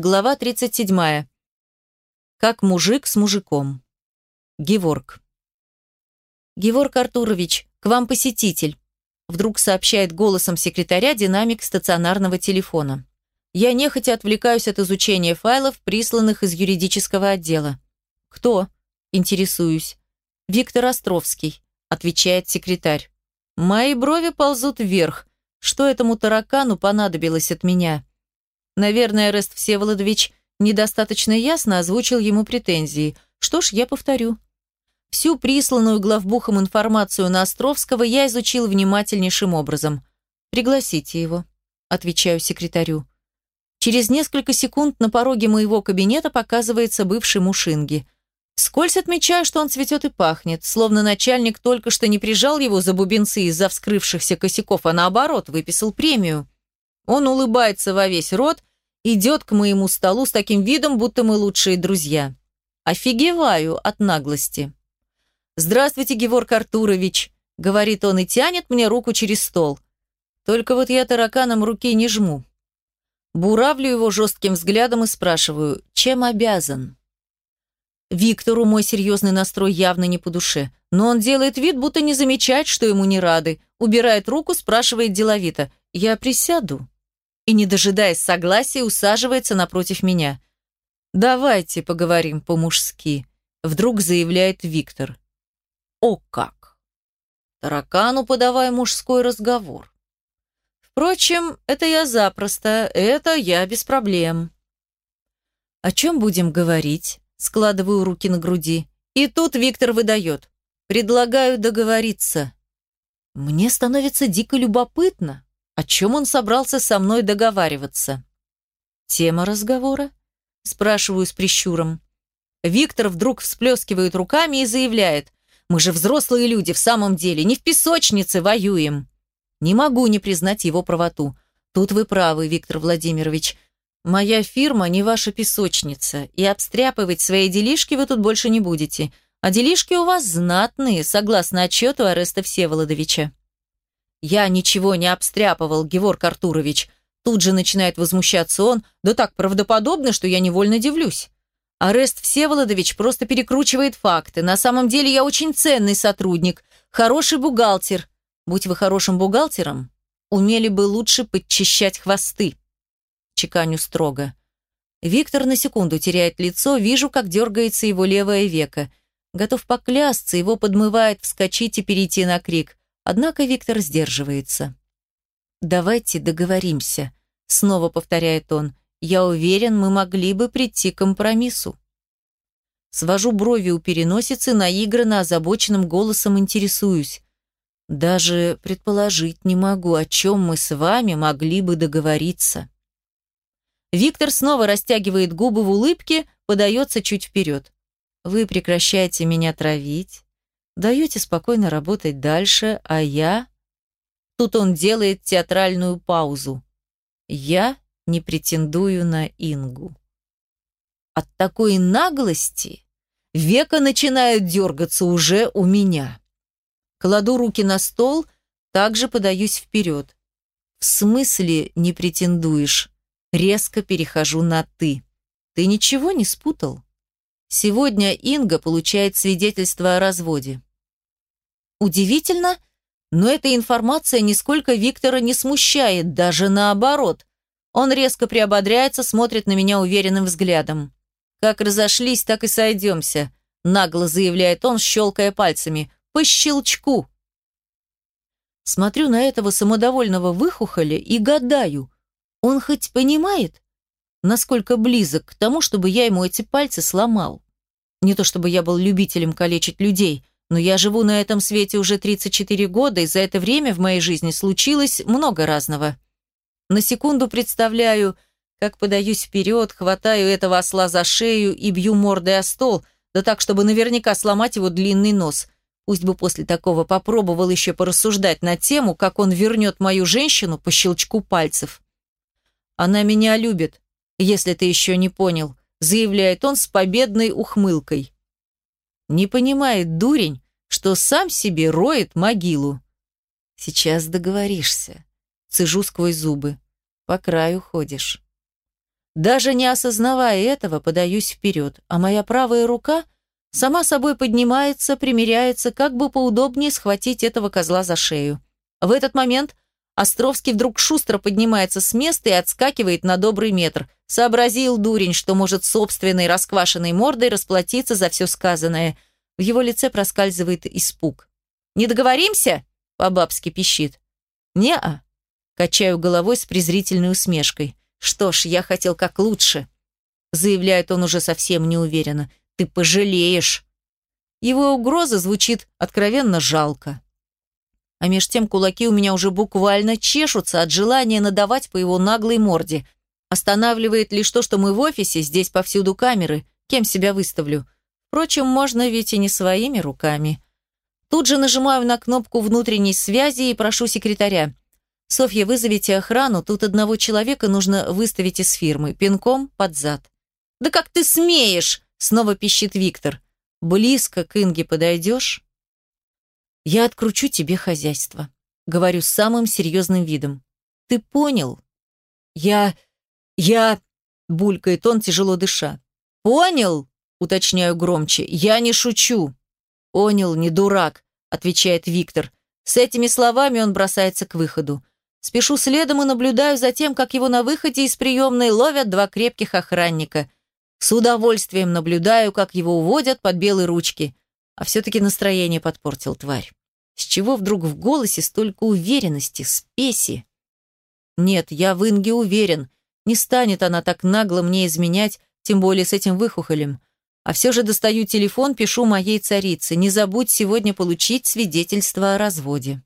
Глава 37. Как мужик с мужиком. Геворг. «Геворг Артурович, к вам посетитель», вдруг сообщает голосом секретаря динамик стационарного телефона. Я нехотя отвлекаюсь от изучения файлов, присланных из юридического отдела. «Кто?» – интересуюсь. «Виктор Островский», – отвечает секретарь. Мои брови ползут вверх. Что этому таракану понадобилось от меня? Наверное, Рест Всеволодович недостаточно ясно озвучил ему претензии. Что ж, я повторю. Всю присланную главбухом информацию на Островского я изучил внимательнейшим образом. «Пригласите его», – отвечаю секретарю. Через несколько секунд на пороге моего кабинета показывается бывший Мушинги. Скользь отмечаю, что он цветет и пахнет, словно начальник только что не прижал его за бубенцы из-за вскрывшихся косяков, а наоборот, выписал премию. Он улыбается во весь рот идет к моему столу с таким видом, будто мы лучшие друзья. Офигеваю от наглости. «Здравствуйте, Геворг Артурович», — говорит он и тянет мне руку через стол. Только вот я тараканом руки не жму. Буравлю его жестким взглядом и спрашиваю, чем обязан? Виктору мой серьезный настрой явно не по душе, но он делает вид, будто не замечает, что ему не рады, убирает руку, спрашивает деловито, «Я присяду?» И, не дожидаясь согласия, усаживается напротив меня. «Давайте поговорим по-мужски», — вдруг заявляет Виктор. «О как!» Таракану подавай мужской разговор. Впрочем, это я запросто, это я без проблем. «О чем будем говорить?» Складываю руки на груди. И тут Виктор выдает. «Предлагаю договориться». Мне становится дико любопытно. О чем он собрался со мной договариваться? Тема разговора? Спрашиваю с прищуром. Виктор вдруг всплескивает руками и заявляет. Мы же взрослые люди, в самом деле, не в песочнице воюем. Не могу не признать его правоту. Тут вы правы, Виктор Владимирович. Моя фирма не ваша песочница, и обстряпывать свои делишки вы тут больше не будете. А делишки у вас знатные, согласно отчету Ареста Всеволодовича. «Я ничего не обстряпывал, Геворг Артурович». Тут же начинает возмущаться он, да так правдоподобно, что я невольно дивлюсь. Арест Всеволодович просто перекручивает факты. На самом деле я очень ценный сотрудник, хороший бухгалтер. Будь вы хорошим бухгалтером, умели бы лучше подчищать хвосты. Чеканю строго. Виктор на секунду теряет лицо, вижу, как дергается его левое веко. Готов поклясться, его подмывает вскочить и перейти на крик. Однако Виктор сдерживается. «Давайте договоримся», — снова повторяет он. «Я уверен, мы могли бы прийти к компромиссу». Свожу брови у переносицы, наигранно озабоченным голосом интересуюсь. Даже предположить не могу, о чем мы с вами могли бы договориться. Виктор снова растягивает губы в улыбке, подается чуть вперед. Вы прекращаете меня травить, Даете спокойно работать дальше, а я... Тут он делает театральную паузу. Я не претендую на Ингу. От такой наглости века начинают дергаться уже у меня. Кладу руки на стол, также подаюсь вперед. В смысле не претендуешь? Резко перехожу на «ты». Ты ничего не спутал? Сегодня Инга получает свидетельство о разводе. Удивительно, но эта информация нисколько Виктора не смущает, даже наоборот. Он резко приободряется, смотрит на меня уверенным взглядом. «Как разошлись, так и сойдемся», — нагло заявляет он, щелкая пальцами. «По щелчку». Смотрю на этого самодовольного выхухоля и гадаю, он хоть понимает, насколько близок к тому, чтобы я ему эти пальцы сломал. Не то чтобы я был любителем калечить людей — но я живу на этом свете уже 34 года, и за это время в моей жизни случилось много разного. На секунду представляю, как подаюсь вперед, хватаю этого осла за шею и бью мордой о стол, да так, чтобы наверняка сломать его длинный нос. Пусть бы после такого попробовал еще порассуждать на тему, как он вернет мою женщину по щелчку пальцев. «Она меня любит, если ты еще не понял», заявляет он с победной ухмылкой. Не понимает дурень, что сам себе роет могилу. Сейчас договоришься. Цежу сквозь зубы. По краю ходишь. Даже не осознавая этого, подаюсь вперед, а моя правая рука сама собой поднимается, примеряется, как бы поудобнее схватить этого козла за шею. В этот момент Островский вдруг шустро поднимается с места и отскакивает на добрый метр. Сообразил дурень, что может собственной расквашенной мордой расплатиться за все сказанное. В его лице проскальзывает испуг. «Не договоримся?» – по-бабски пищит. «Не-а», – качаю головой с презрительной усмешкой. «Что ж, я хотел как лучше», – заявляет он уже совсем неуверенно. «Ты пожалеешь». Его угроза звучит откровенно жалко. А меж тем кулаки у меня уже буквально чешутся от желания надавать по его наглой морде. Останавливает лишь то, что мы в офисе, здесь повсюду камеры. Кем себя выставлю? Впрочем, можно ведь и не своими руками. Тут же нажимаю на кнопку внутренней связи и прошу секретаря. «Софья, вызовите охрану, тут одного человека нужно выставить из фирмы, пинком под зад». «Да как ты смеешь?» – снова пищит Виктор. «Близко к Инге подойдешь?» «Я откручу тебе хозяйство», — говорю с самым серьезным видом. «Ты понял?» «Я... я...» — булькает он, тяжело дыша. «Понял?» — уточняю громче. «Я не шучу». «Понял, не дурак», — отвечает Виктор. С этими словами он бросается к выходу. Спешу следом и наблюдаю за тем, как его на выходе из приемной ловят два крепких охранника. С удовольствием наблюдаю, как его уводят под белые ручки. А все-таки настроение подпортил тварь. С чего вдруг в голосе столько уверенности, спеси? Нет, я в Инге уверен. Не станет она так нагло мне изменять, тем более с этим выхухолем. А все же достаю телефон, пишу моей царице. Не забудь сегодня получить свидетельство о разводе.